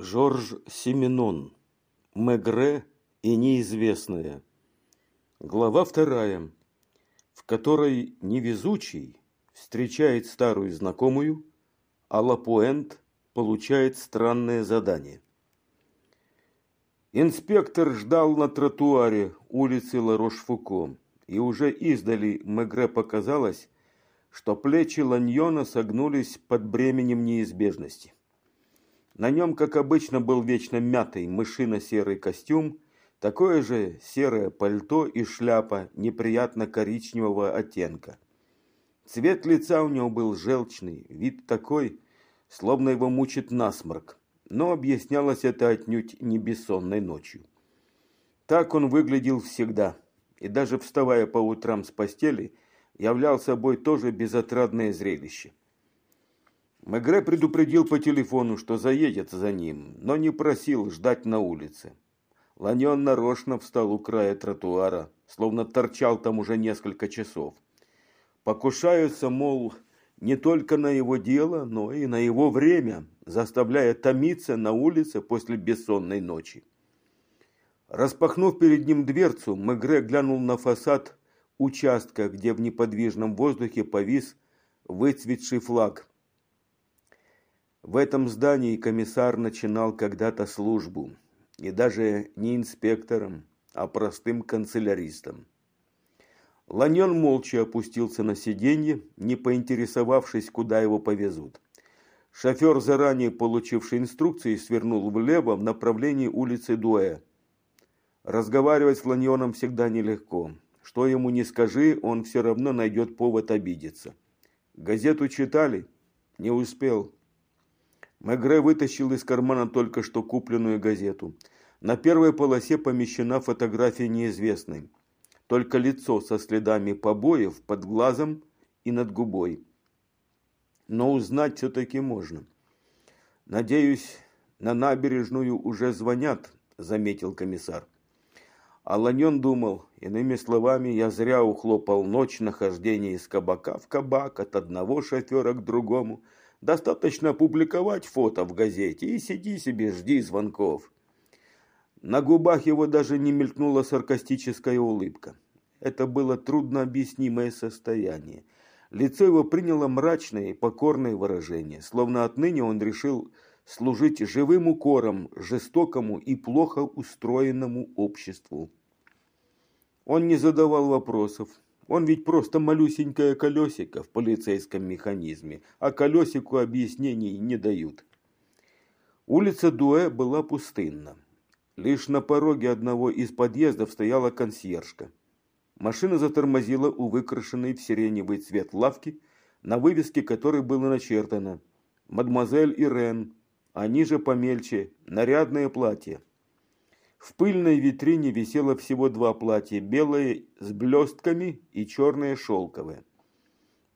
Жорж Семенон. Мегре и неизвестное. Глава вторая, в которой невезучий встречает старую знакомую, а Лапуэнт получает странное задание. Инспектор ждал на тротуаре улицы Ларош-Фуко, и уже издали Мегре показалось, что плечи Ланьона согнулись под бременем неизбежности. На нем, как обычно, был вечно мятый мышино-серый костюм, такое же серое пальто и шляпа неприятно коричневого оттенка. Цвет лица у него был желчный, вид такой, словно его мучит насморк, но объяснялось это отнюдь не бессонной ночью. Так он выглядел всегда, и даже вставая по утрам с постели, являл собой тоже безотрадное зрелище. Мегре предупредил по телефону, что заедет за ним, но не просил ждать на улице. Ланьон нарочно встал у края тротуара, словно торчал там уже несколько часов. Покушаются, мол, не только на его дело, но и на его время, заставляя томиться на улице после бессонной ночи. Распахнув перед ним дверцу, Мегре глянул на фасад участка, где в неподвижном воздухе повис выцветший флаг в этом здании комиссар начинал когда-то службу, и даже не инспектором, а простым канцеляристом. Ланьон молча опустился на сиденье, не поинтересовавшись, куда его повезут. Шофер, заранее получивший инструкции, свернул влево в направлении улицы Дуэ. Разговаривать с Ланьоном всегда нелегко. Что ему не скажи, он все равно найдет повод обидеться. Газету читали? Не успел. Мегре вытащил из кармана только что купленную газету. На первой полосе помещена фотография неизвестной. Только лицо со следами побоев под глазом и над губой. Но узнать все-таки можно. «Надеюсь, на набережную уже звонят», – заметил комиссар. А Ланьон думал, иными словами, я зря ухлопал ночь нахождения из кабака в кабак, от одного шофера к другому – Достаточно публиковать фото в газете и сиди себе, жди звонков. На губах его даже не мелькнула саркастическая улыбка. Это было труднообъяснимое состояние. Лицо его приняло мрачное и покорное выражение, словно отныне он решил служить живым укором жестокому и плохо устроенному обществу. Он не задавал вопросов, он ведь просто малюсенькое колесико в полицейском механизме, а колесику объяснений не дают. Улица Дуэ была пустынна. Лишь на пороге одного из подъездов стояла консьержка. Машина затормозила у выкрашенной в сиреневый цвет лавки, на вывеске которой было начертано «Мадемуазель Ирен», а ниже помельче «Нарядное платье». В пыльной витрине висело всего два платья, белое с блестками и черное шелковое.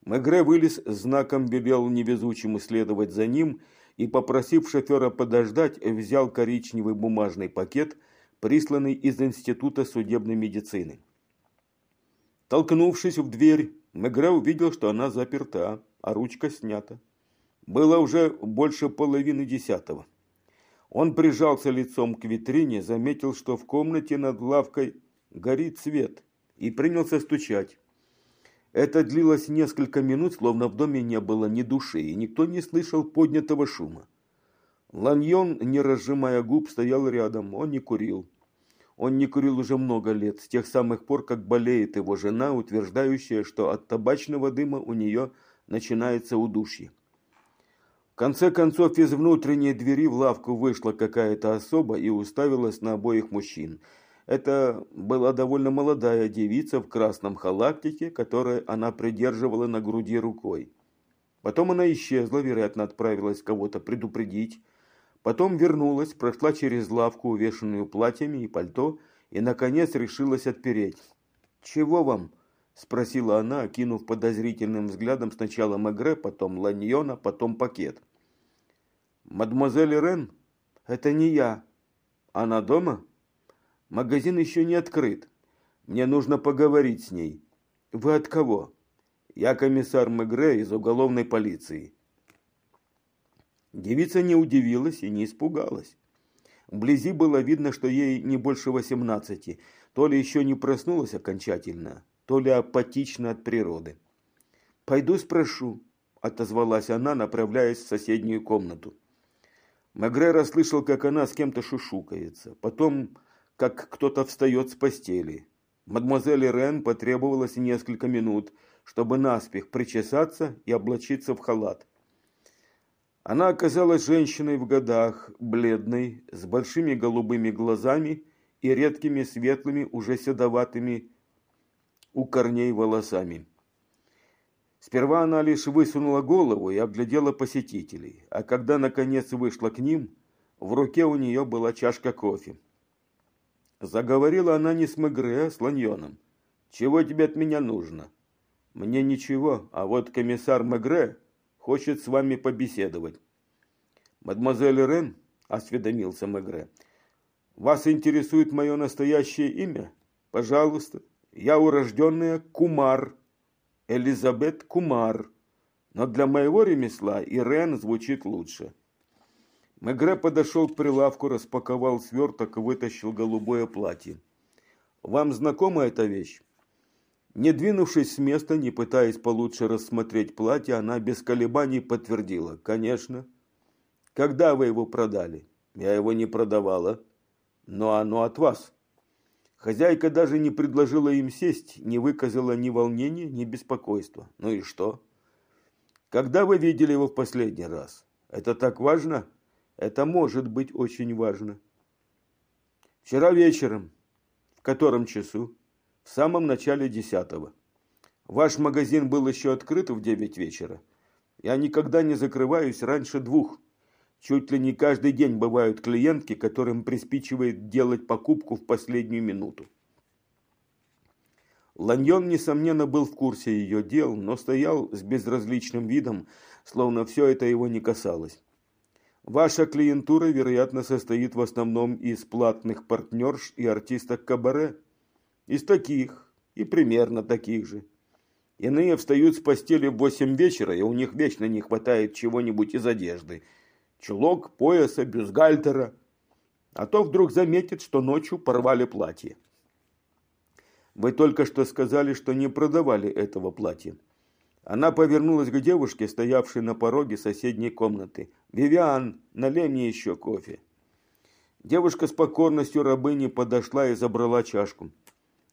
Мегре вылез, знаком велел невезучему следовать за ним и, попросив шофера подождать, взял коричневый бумажный пакет, присланный из Института судебной медицины. Толкнувшись в дверь, Мегре увидел, что она заперта, а ручка снята. Было уже больше половины десятого. Он прижался лицом к витрине, заметил, что в комнате над лавкой горит свет, и принялся стучать. Это длилось несколько минут, словно в доме не было ни души, и никто не слышал поднятого шума. Ланьон, не разжимая губ, стоял рядом, он не курил. Он не курил уже много лет, с тех самых пор, как болеет его жена, утверждающая, что от табачного дыма у нее начинается удушье. Конце концов, из внутренней двери в лавку вышла какая-то особа и уставилась на обоих мужчин. Это была довольно молодая девица в красном халактике, которую она придерживала на груди рукой. Потом она исчезла, вероятно, отправилась кого-то предупредить. Потом вернулась, прошла через лавку, увешанную платьями и пальто, и, наконец, решилась отпереть. «Чего вам?» – спросила она, окинув подозрительным взглядом сначала Мегре, потом Ланьона, потом пакет. «Мадемуазель Рен? Это не я. Она дома? Магазин еще не открыт. Мне нужно поговорить с ней. Вы от кого?» «Я комиссар Мегре из уголовной полиции». Девица не удивилась и не испугалась. Вблизи было видно, что ей не больше восемнадцати, то ли еще не проснулась окончательно, то ли апатична от природы. «Пойду спрошу», – отозвалась она, направляясь в соседнюю комнату. Мегре расслышал, как она с кем-то шушукается, потом, как кто-то встает с постели. Мадемуазель Рен потребовалось несколько минут, чтобы наспех причесаться и облачиться в халат. Она оказалась женщиной в годах, бледной, с большими голубыми глазами и редкими светлыми, уже седоватыми у корней волосами. Сперва она лишь высунула голову и оглядела посетителей, а когда наконец вышла к ним, в руке у нее была чашка кофе. Заговорила она не с Мегре, а с Ланьоном. «Чего тебе от меня нужно?» «Мне ничего, а вот комиссар Мегре хочет с вами побеседовать». «Мадемуазель Рен?» – осведомился Мегре. «Вас интересует мое настоящее имя? Пожалуйста. Я урожденная Кумар, Элизабет Кумар, но для моего ремесла Ирен звучит лучше. Мегре подошел к прилавку, распаковал сверток и вытащил голубое платье. «Вам знакома эта вещь?» Не двинувшись с места, не пытаясь получше рассмотреть платье, она без колебаний подтвердила. «Конечно». «Когда вы его продали?» «Я его не продавала». «Но оно от вас». Хозяйка даже не предложила им сесть, не выказала ни волнения, ни беспокойства. Ну и что? Когда вы видели его в последний раз? Это так важно? Это может быть очень важно. Вчера вечером. В котором часу? В самом начале десятого. Ваш магазин был еще открыт в девять вечера. Я никогда не закрываюсь раньше двух. Чуть ли не каждый день бывают клиентки, которым приспичивает делать покупку в последнюю минуту. Ланьон, несомненно, был в курсе ее дел, но стоял с безразличным видом, словно все это его не касалось. Ваша клиентура, вероятно, состоит в основном из платных партнерш и артисток кабаре. Из таких и примерно таких же. Иные встают с постели в восемь вечера, и у них вечно не хватает чего-нибудь из одежды – чулок, пояса, бюстгальтера. А то вдруг заметит, что ночью порвали платье. Вы только что сказали, что не продавали этого платья. Она повернулась к девушке, стоявшей на пороге соседней комнаты. «Вивиан, налей мне еще кофе». Девушка с покорностью рабыни подошла и забрала чашку.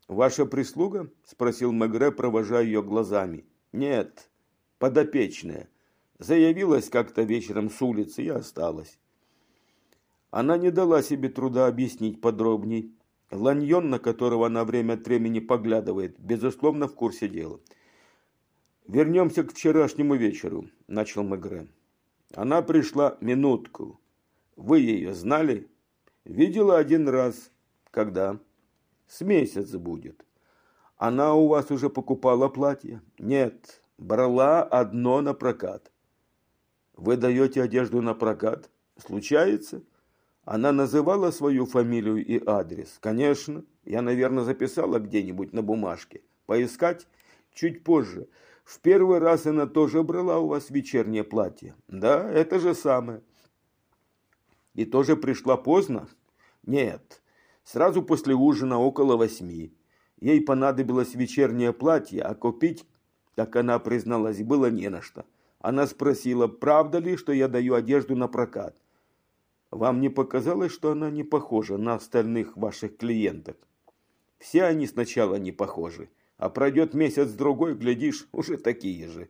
«Ваша прислуга?» – спросил Мегре, провожая ее глазами. «Нет, подопечная. Заявилась как-то вечером с улицы и осталась. Она не дала себе труда объяснить подробней. Ланьон, на которого она время от времени поглядывает, безусловно, в курсе дела. «Вернемся к вчерашнему вечеру», – начал Мегре. «Она пришла минутку. Вы ее знали?» «Видела один раз. Когда?» «С месяц будет». «Она у вас уже покупала платье?» «Нет, брала одно на прокат». Вы даете одежду на прокат? Случается? Она называла свою фамилию и адрес? Конечно. Я, наверное, записала где-нибудь на бумажке. Поискать? Чуть позже. В первый раз она тоже брала у вас вечернее платье. Да, это же самое. И тоже пришла поздно? Нет. Сразу после ужина около восьми. Ей понадобилось вечернее платье, а купить, как она призналась, было не на что. Она спросила, правда ли, что я даю одежду на прокат. Вам не показалось, что она не похожа на остальных ваших клиенток? Все они сначала не похожи, а пройдет месяц-другой, глядишь, уже такие же.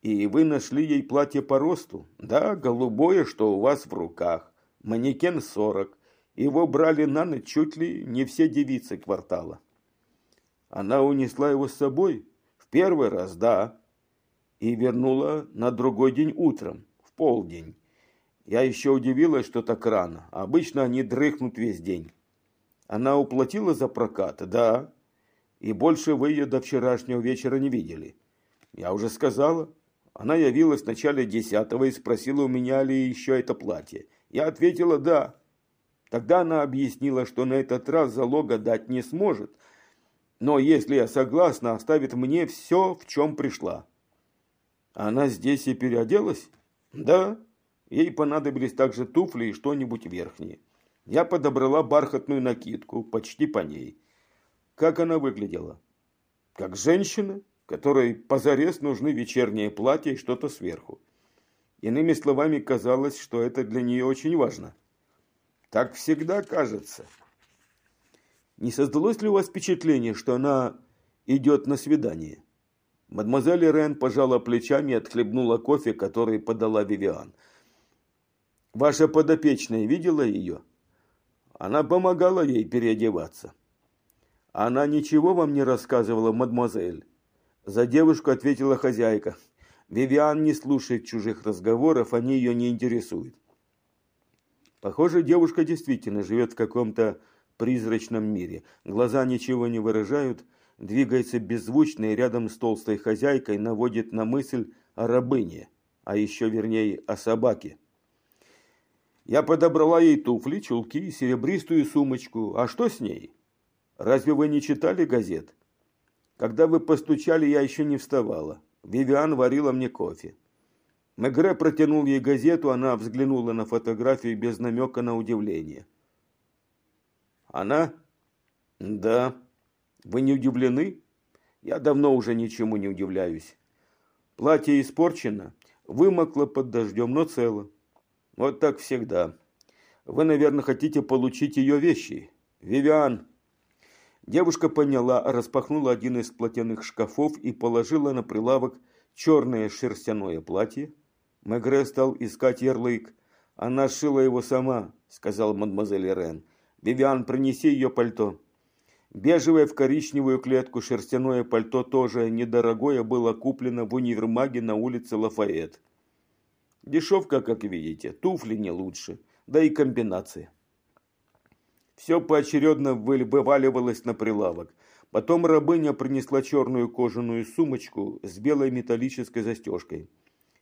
И вы нашли ей платье по росту? Да, голубое, что у вас в руках. Манекен сорок. Его брали на ночь чуть ли не все девицы квартала. Она унесла его с собой? В первый раз, да и вернула на другой день утром, в полдень. Я еще удивилась, что так рано. Обычно они дрыхнут весь день. Она уплатила за прокат? Да. И больше вы ее до вчерашнего вечера не видели. Я уже сказала. Она явилась в начале десятого и спросила у меня ли еще это платье. Я ответила «да». Тогда она объяснила, что на этот раз залога дать не сможет, но если я согласна, оставит мне все, в чем пришла. Она здесь и переоделась? Да. Ей понадобились также туфли и что-нибудь верхнее. Я подобрала бархатную накидку, почти по ней. Как она выглядела? Как женщина, которой позарез нужны вечернее платье и что-то сверху. Иными словами, казалось, что это для нее очень важно. Так всегда кажется. Не создалось ли у вас впечатление, что она идет на свидание? Мадемуазель Рен пожала плечами и отхлебнула кофе, который подала Вивиан. Ваша подопечная видела ее? Она помогала ей переодеваться. Она ничего вам не рассказывала, мадемуазель? За девушку ответила хозяйка. Вивиан не слушает чужих разговоров, они ее не интересуют. Похоже, девушка действительно живет в каком-то призрачном мире. Глаза ничего не выражают, двигается беззвучно и рядом с толстой хозяйкой наводит на мысль о рабыне, а еще вернее о собаке. Я подобрала ей туфли, чулки и серебристую сумочку. А что с ней? Разве вы не читали газет? Когда вы постучали, я еще не вставала. Вивиан варила мне кофе. Мегре протянул ей газету, она взглянула на фотографию без намека на удивление. Она? Да. Вы не удивлены? Я давно уже ничему не удивляюсь. Платье испорчено, вымокло под дождем, но цело. Вот так всегда. Вы, наверное, хотите получить ее вещи. Вивиан. Девушка поняла, распахнула один из платяных шкафов и положила на прилавок черное шерстяное платье. Мегре стал искать ярлык. Она шила его сама, сказал мадемуазель Рен. Вивиан, принеси ее пальто. Бежевое в коричневую клетку шерстяное пальто тоже недорогое было куплено в универмаге на улице Лафайет. Дешевка, как видите, туфли не лучше, да и комбинации. Все поочередно вываливалось на прилавок. Потом рабыня принесла черную кожаную сумочку с белой металлической застежкой.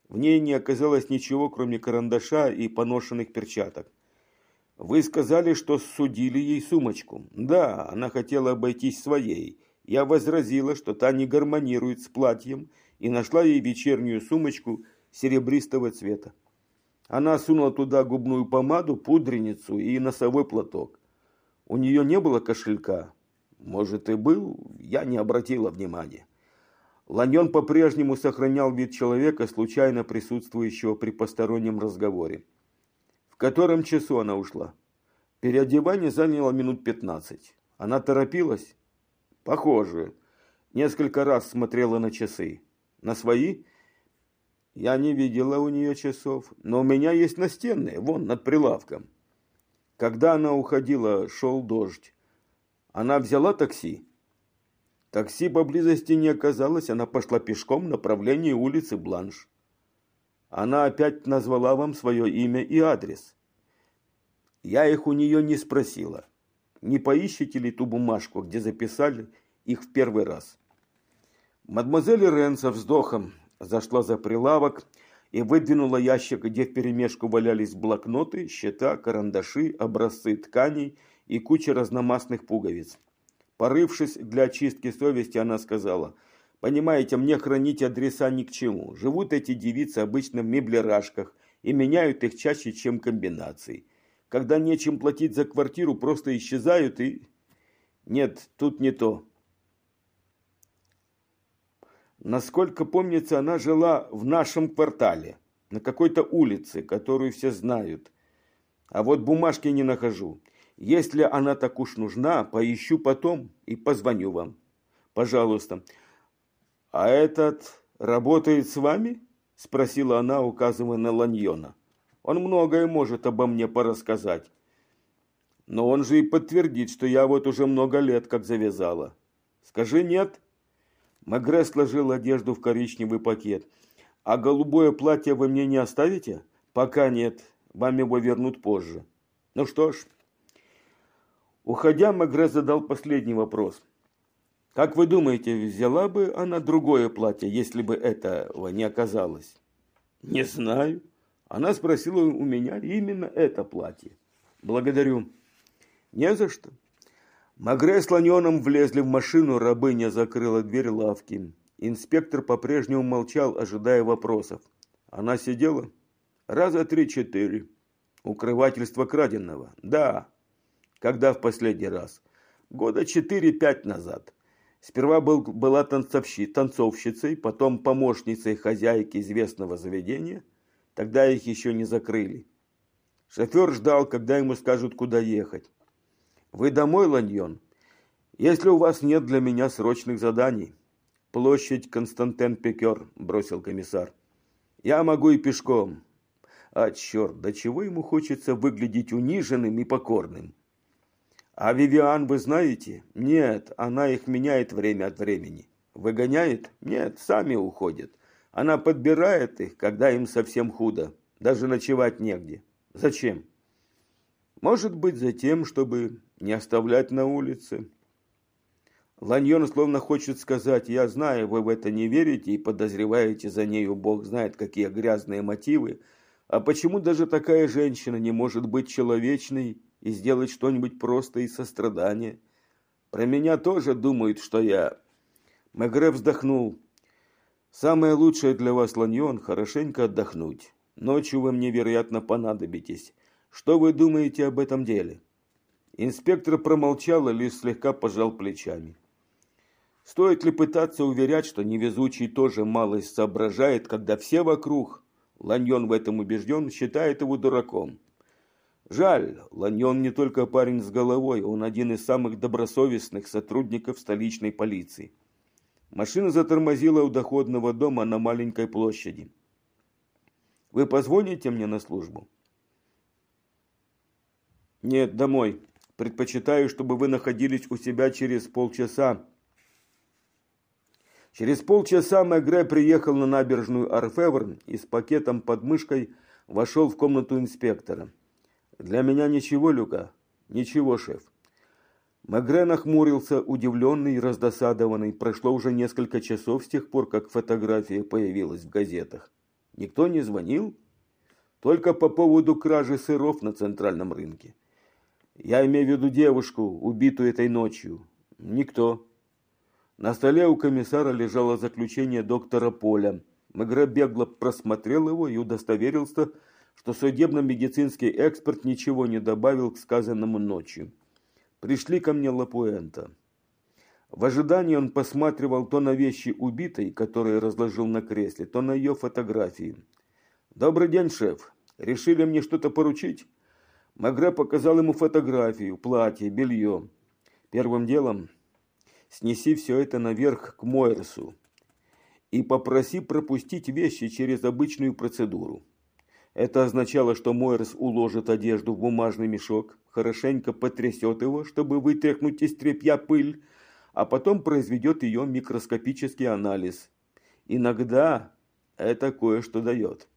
В ней не оказалось ничего, кроме карандаша и поношенных перчаток. Вы сказали, что судили ей сумочку. Да, она хотела обойтись своей. Я возразила, что та не гармонирует с платьем, и нашла ей вечернюю сумочку – серебристого цвета. Она сунула туда губную помаду, пудреницу и носовой платок. У нее не было кошелька. Может и был, я не обратила внимания. Ланьон по-прежнему сохранял вид человека, случайно присутствующего при постороннем разговоре. В котором часу она ушла? Переодевание заняло минут пятнадцать. Она торопилась? Похоже. Несколько раз смотрела на часы. На свои? Я не видела у нее часов, но у меня есть настенные, вон над прилавком. Когда она уходила, шел дождь. Она взяла такси. Такси поблизости не оказалось, она пошла пешком в направлении улицы Бланш. Она опять назвала вам свое имя и адрес. Я их у нее не спросила. Не поищите ли ту бумажку, где записали их в первый раз? Мадемуазель Рен со вздохом зашла за прилавок и выдвинула ящик, где вперемешку валялись блокноты, счета, карандаши, образцы тканей и куча разномастных пуговиц. Порывшись для очистки совести, она сказала, «Понимаете, мне хранить адреса ни к чему. Живут эти девицы обычно в меблерашках и меняют их чаще, чем комбинации. Когда нечем платить за квартиру, просто исчезают и...» «Нет, тут не то. Насколько помнится, она жила в нашем квартале, на какой-то улице, которую все знают. А вот бумажки не нахожу. Если она так уж нужна, поищу потом и позвоню вам. Пожалуйста. А этот работает с вами? Спросила она, указывая на Ланьона. Он многое может обо мне порассказать. Но он же и подтвердит, что я вот уже много лет как завязала. Скажи нет, Магре сложил одежду в коричневый пакет. «А голубое платье вы мне не оставите?» «Пока нет. Вам его вернут позже». «Ну что ж». Уходя, Магре задал последний вопрос. «Как вы думаете, взяла бы она другое платье, если бы этого не оказалось?» «Не знаю». Она спросила у меня именно это платье. «Благодарю». «Не за что». Магре с Ланьоном влезли в машину, рабыня закрыла дверь лавки. Инспектор по-прежнему молчал, ожидая вопросов. Она сидела? Раза три-четыре. Укрывательство краденного. Да. Когда в последний раз? Года четыре-пять назад. Сперва был, была танцовщи, танцовщицей, потом помощницей хозяйки известного заведения. Тогда их еще не закрыли. Шофер ждал, когда ему скажут, куда ехать. «Вы домой, Ланьон? Если у вас нет для меня срочных заданий». «Площадь Константин-Пекер», – бросил комиссар. «Я могу и пешком». А черт, до чего ему хочется выглядеть униженным и покорным. А Вивиан вы знаете? Нет, она их меняет время от времени. Выгоняет? Нет, сами уходят. Она подбирает их, когда им совсем худо. Даже ночевать негде. Зачем? Может быть, за тем, чтобы не оставлять на улице. Ланьон словно хочет сказать, я знаю, вы в это не верите и подозреваете за нею, Бог знает, какие грязные мотивы, а почему даже такая женщина не может быть человечной и сделать что-нибудь просто из сострадания? Про меня тоже думают, что я... Мегре вздохнул. Самое лучшее для вас, Ланьон, хорошенько отдохнуть. Ночью вы мне, вероятно, понадобитесь. Что вы думаете об этом деле? Инспектор промолчал и лишь слегка пожал плечами. Стоит ли пытаться уверять, что невезучий тоже малость соображает, когда все вокруг Ланьон в этом убежден, считает его дураком. Жаль, Ланьон не только парень с головой, он один из самых добросовестных сотрудников столичной полиции. Машина затормозила у доходного дома на маленькой площади. «Вы позвоните мне на службу?» «Нет, домой. Предпочитаю, чтобы вы находились у себя через полчаса, Через полчаса Мегре приехал на набережную Арфевр и с пакетом под мышкой вошел в комнату инспектора. «Для меня ничего, Люка?» «Ничего, шеф». Мегре нахмурился, удивленный и раздосадованный. Прошло уже несколько часов с тех пор, как фотография появилась в газетах. Никто не звонил? Только по поводу кражи сыров на центральном рынке. Я имею в виду девушку, убитую этой ночью. Никто. На столе у комиссара лежало заключение доктора Поля. Мегре бегло просмотрел его и удостоверился, что судебно-медицинский эксперт ничего не добавил к сказанному ночью. Пришли ко мне Лапуэнта. В ожидании он посматривал то на вещи убитой, которые разложил на кресле, то на ее фотографии. «Добрый день, шеф. Решили мне что-то поручить?» Магре показал ему фотографию, платье, белье. Первым делом снеси все это наверх к Мойерсу и попроси пропустить вещи через обычную процедуру. Это означало, что Мойерс уложит одежду в бумажный мешок, хорошенько потрясет его, чтобы вытряхнуть из тряпья пыль, а потом произведет ее микроскопический анализ. Иногда это кое-что дает.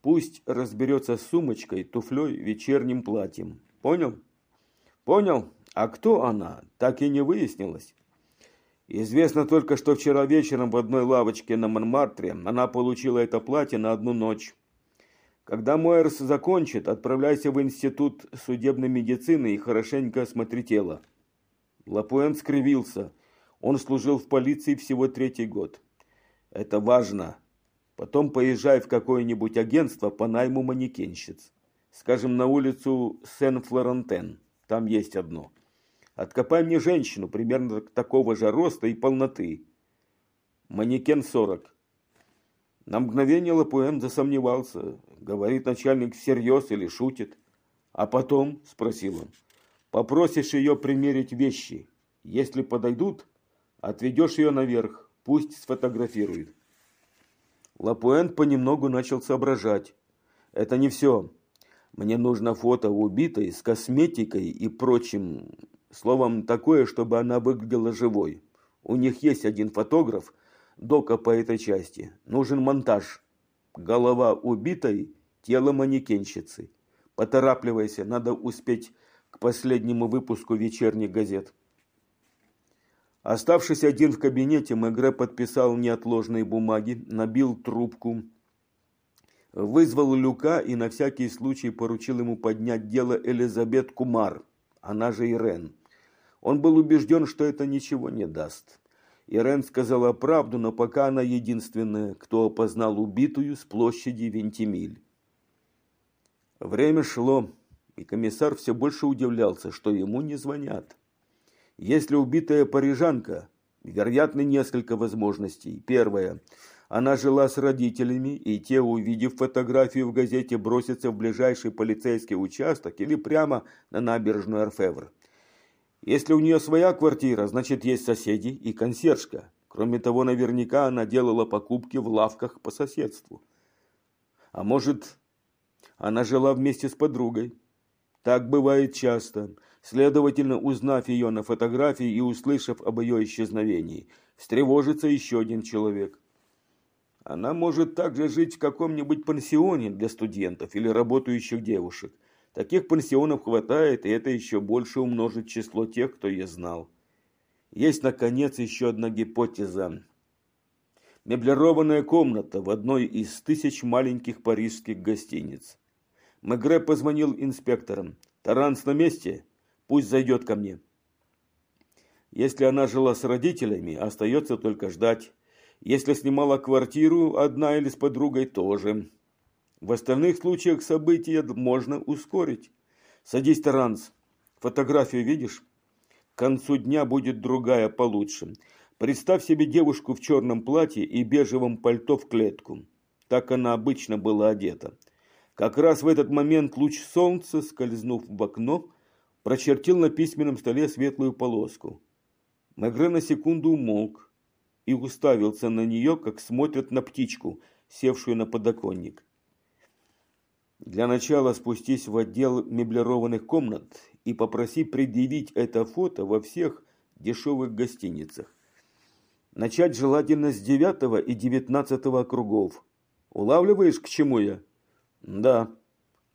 Пусть разберется с сумочкой, туфлей, вечерним платьем. Понял? Понял? А кто она, так и не выяснилось. Известно только, что вчера вечером в одной лавочке на Монмартре она получила это платье на одну ночь. Когда Мойерс закончит, отправляйся в Институт судебной медицины и хорошенько осмотри тело. Лапуэн скривился. Он служил в полиции всего третий год. Это важно. Потом поезжай в какое-нибудь агентство по найму манекенщиц. Скажем, на улицу Сен-Флорентен. Там есть одно. Откопай мне женщину примерно такого же роста и полноты. Манекен 40. На мгновение Лапуэн засомневался. Говорит начальник всерьез или шутит. А потом, спросил он, попросишь ее примерить вещи. Если подойдут, отведешь ее наверх. Пусть сфотографирует. Лапуэн понемногу начал соображать. Это не все. Мне нужно фото убитой с косметикой и прочим Словом, такое, чтобы она выглядела живой. У них есть один фотограф, дока по этой части. Нужен монтаж. Голова убитой, тело манекенщицы. Поторапливайся, надо успеть к последнему выпуску вечерних газет. Оставшись один в кабинете, Мегре подписал неотложные бумаги, набил трубку, вызвал Люка и на всякий случай поручил ему поднять дело Элизабет Кумар, она же Ирен. Он был убежден, что это ничего не даст. Ирен сказала правду, но пока она единственная, кто опознал убитую с площади Вентимиль. Время шло, и комиссар все больше удивлялся, что ему не звонят. Если убитая парижанка, вероятно, несколько возможностей. Первое. Она жила с родителями, и те, увидев фотографию в газете, бросятся в ближайший полицейский участок или прямо на набережную Арфевр. Если у нее своя квартира, значит есть соседи и консьержка. Кроме того, наверняка она делала покупки в лавках по соседству. А может, она жила вместе с подругой. Так бывает часто. Следовательно, узнав ее на фотографии и услышав об ее исчезновении, встревожится еще один человек. Она может также жить в каком-нибудь пансионе для студентов или работающих девушек. Таких пансионов хватает, и это еще больше умножит число тех, кто ее знал. Есть, наконец, еще одна гипотеза. Меблированная комната в одной из тысяч маленьких парижских гостиниц. Мегре позвонил инспекторам. «Таранс на месте? Пусть зайдет ко мне». Если она жила с родителями, остается только ждать. Если снимала квартиру одна или с подругой, тоже. В остальных случаях события можно ускорить. Садись, Таранс. Фотографию видишь? К концу дня будет другая получше. Представь себе девушку в черном платье и бежевом пальто в клетку. Так она обычно была одета. Как раз в этот момент луч солнца, скользнув в окно, прочертил на письменном столе светлую полоску. Мегре на секунду умолк и уставился на нее, как смотрят на птичку, севшую на подоконник. Для начала спустись в отдел меблированных комнат и попроси предъявить это фото во всех дешевых гостиницах. Начать желательно с девятого и девятнадцатого округов. Улавливаешь, к чему я? Да.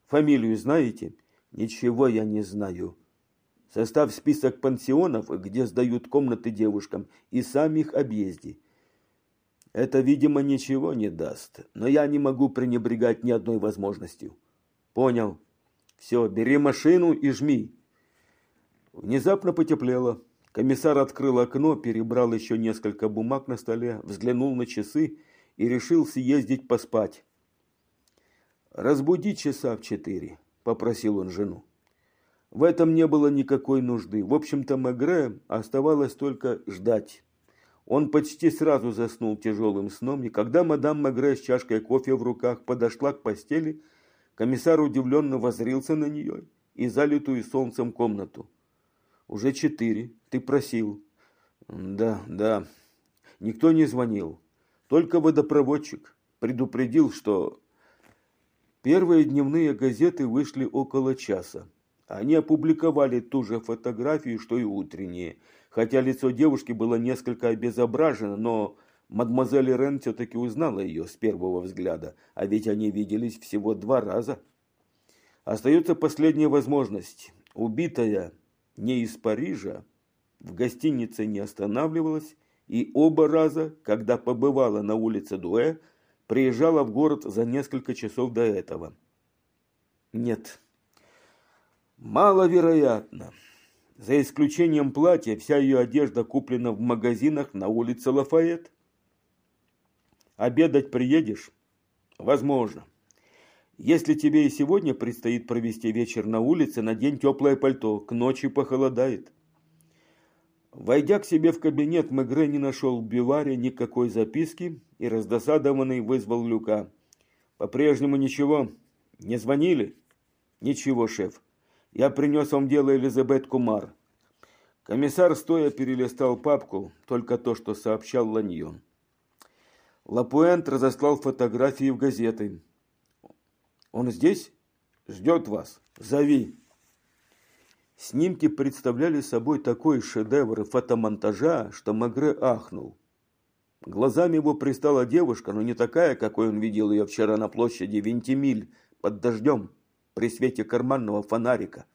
Фамилию знаете? Ничего я не знаю. Составь список пансионов, где сдают комнаты девушкам, и сам их объезди. Это, видимо, ничего не даст, но я не могу пренебрегать ни одной возможностью. Понял. Все, бери машину и жми. Внезапно потеплело. Комиссар открыл окно, перебрал еще несколько бумаг на столе, взглянул на часы и решил съездить поспать. «Разбуди часа в четыре», – попросил он жену. В этом не было никакой нужды. В общем-то, Мегре оставалось только ждать. Он почти сразу заснул тяжелым сном, и когда мадам Мегре с чашкой кофе в руках подошла к постели, комиссар удивленно возрился на нее и залитую солнцем комнату. «Уже четыре. Ты просил». «Да, да. Никто не звонил. Только водопроводчик предупредил, что первые дневные газеты вышли около часа. Они опубликовали ту же фотографию, что и утренние, хотя лицо девушки было несколько обезображено, но мадемуазель Рен все-таки узнала ее с первого взгляда, а ведь они виделись всего два раза. Остается последняя возможность. Убитая не из Парижа, в гостинице не останавливалась, и оба раза, когда побывала на улице Дуэ, приезжала в город за несколько часов до этого. Нет, Маловероятно. За исключением платья, вся ее одежда куплена в магазинах на улице Лафайет. Обедать приедешь? Возможно. Если тебе и сегодня предстоит провести вечер на улице, надень теплое пальто, к ночи похолодает. Войдя к себе в кабинет, Мегре не нашел в биваре никакой записки и раздосадованный вызвал Люка. «По-прежнему ничего? Не звонили?» «Ничего, шеф. Я принес вам дело Элизабет Кумар. Комиссар стоя перелистал папку, только то, что сообщал Ланьон. Лапуэнт разослал фотографии в газеты. Он здесь? Ждет вас. Зови. Снимки представляли собой такой шедевр фотомонтажа, что Магре ахнул. Глазами его пристала девушка, но не такая, какой он видел ее вчера на площади Вентимиль под дождем при свете карманного фонарика.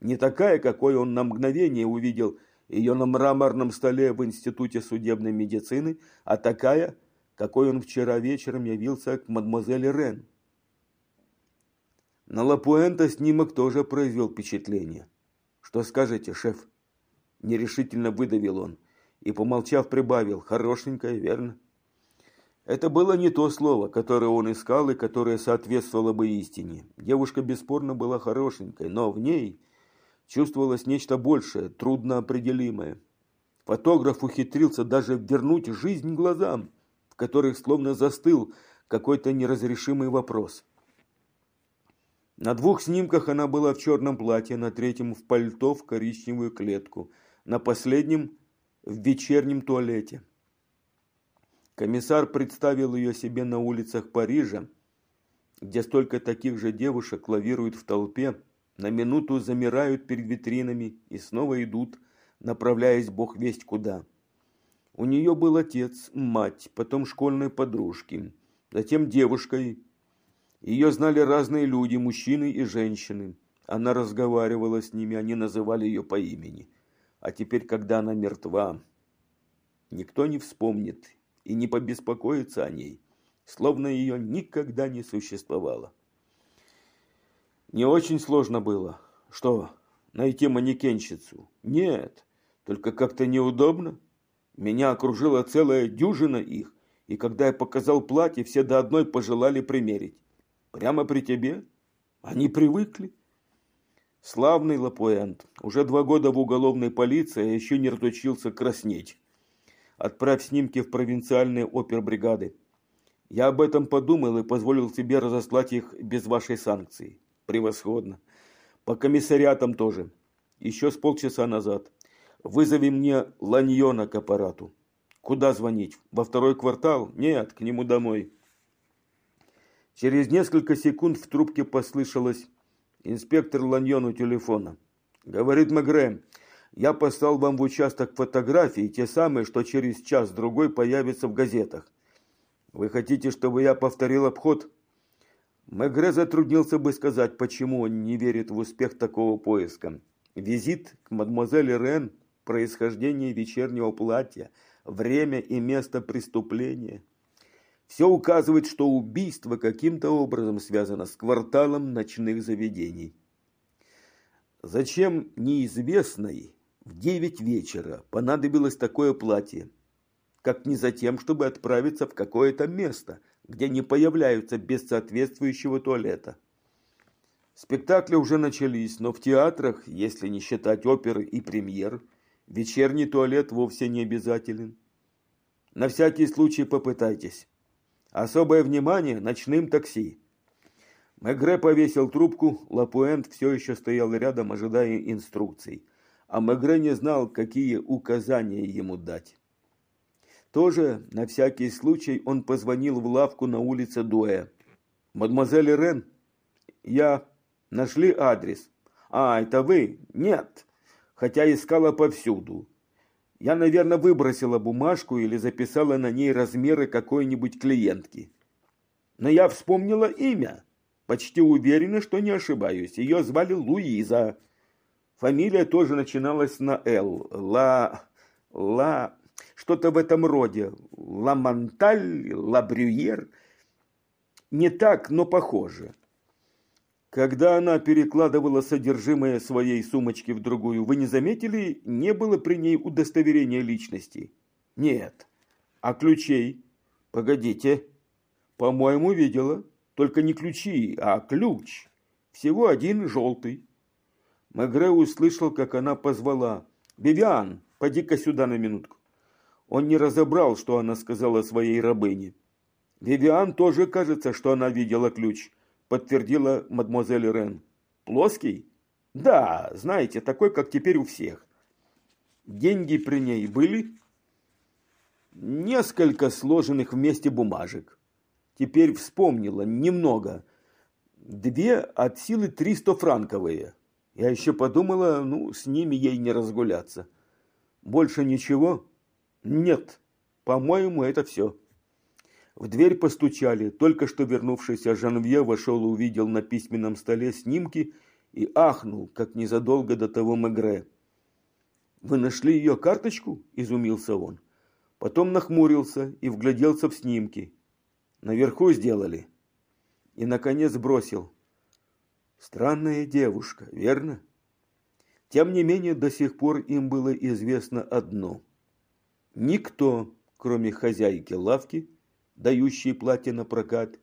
Не такая, какой он на мгновение увидел ее на мраморном столе в Институте судебной медицины, а такая, какой он вчера вечером явился к мадемуазели Рен. На Лапуэнта снимок тоже произвел впечатление. «Что скажете, шеф?» Нерешительно выдавил он и, помолчав, прибавил. «Хорошенькая, верно?» Это было не то слово, которое он искал и которое соответствовало бы истине. Девушка бесспорно была хорошенькой, но в ней чувствовалось нечто большее, трудноопределимое. Фотограф ухитрился даже вернуть жизнь глазам, в которых словно застыл какой-то неразрешимый вопрос. На двух снимках она была в черном платье, на третьем в пальто в коричневую клетку, на последнем в вечернем туалете. Комиссар представил ее себе на улицах Парижа, где столько таких же девушек лавируют в толпе, на минуту замирают перед витринами и снова идут, направляясь бог весть куда. У нее был отец, мать, потом школьные подружки, затем девушка. Ее знали разные люди, мужчины и женщины. Она разговаривала с ними, они называли ее по имени. А теперь, когда она мертва, никто не вспомнит и не побеспокоиться о ней, словно ее никогда не существовало. Не очень сложно было. Что, найти манекенщицу? Нет, только как-то неудобно. Меня окружила целая дюжина их, и когда я показал платье, все до одной пожелали примерить. Прямо при тебе? Они привыкли. Славный Лапуэнт. Уже два года в уголовной полиции, а еще не разучился краснеть. Отправь снимки в провинциальные опербригады. Я об этом подумал и позволил себе разослать их без вашей санкции. Превосходно. По комиссариатам тоже. Еще с полчаса назад. Вызови мне Ланьона к аппарату. Куда звонить? Во второй квартал? Нет, к нему домой. Через несколько секунд в трубке послышалось инспектор Ланьон у телефона. Говорит Мегре, я послал вам в участок фотографии, те самые, что через час-другой появятся в газетах. Вы хотите, чтобы я повторил обход? Мегре затруднился бы сказать, почему он не верит в успех такого поиска. Визит к мадемуазели Рен, происхождение вечернего платья, время и место преступления. Все указывает, что убийство каким-то образом связано с кварталом ночных заведений. Зачем неизвестной в девять вечера понадобилось такое платье, как не за тем, чтобы отправиться в какое-то место, где не появляются без соответствующего туалета. Спектакли уже начались, но в театрах, если не считать оперы и премьер, вечерний туалет вовсе не обязателен. На всякий случай попытайтесь. Особое внимание ночным такси. Мегре повесил трубку, Лапуэнт все еще стоял рядом, ожидая инструкций – а Мегре не знал, какие указания ему дать. Тоже, на всякий случай, он позвонил в лавку на улице Дуэ. «Мадемуазель Рен, я... Нашли адрес?» «А, это вы?» «Нет, хотя искала повсюду. Я, наверное, выбросила бумажку или записала на ней размеры какой-нибудь клиентки. Но я вспомнила имя. Почти уверена, что не ошибаюсь. Ее звали Луиза. Фамилия тоже начиналась на «Л». Ла... Ла... Что-то в этом роде. Ла Монталь, Ла Брюер. Не так, но похоже. Когда она перекладывала содержимое своей сумочки в другую, вы не заметили, не было при ней удостоверения личности? Нет. А ключей? Погодите. По-моему, видела. Только не ключи, а ключ. Всего один желтый. Мегре услышал, как она позвала. «Бивиан, поди-ка сюда на минутку». Он не разобрал, что она сказала своей рабыне. «Вивиан тоже кажется, что она видела ключ», подтвердила мадемуазель Рен. «Плоский?» «Да, знаете, такой, как теперь у всех». «Деньги при ней были?» «Несколько сложенных вместе бумажек. Теперь вспомнила, немного. Две от силы триста франковые. Я еще подумала, ну, с ними ей не разгуляться. Больше ничего? Нет. По-моему, это все. В дверь постучали. Только что вернувшийся Жанвье вошел и увидел на письменном столе снимки и ахнул, как незадолго до того Мегре. «Вы нашли ее карточку?» – изумился он. Потом нахмурился и вгляделся в снимки. Наверху сделали. И, наконец, бросил. Странная девушка, верно? Тем не менее, до сих пор им было известно одно. Никто, кроме хозяйки лавки, дающей платье на прокат,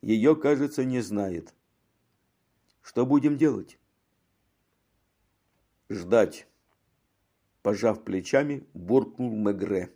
ее, кажется, не знает. Что будем делать? Ждать. Пожав плечами, буркнул Мегре.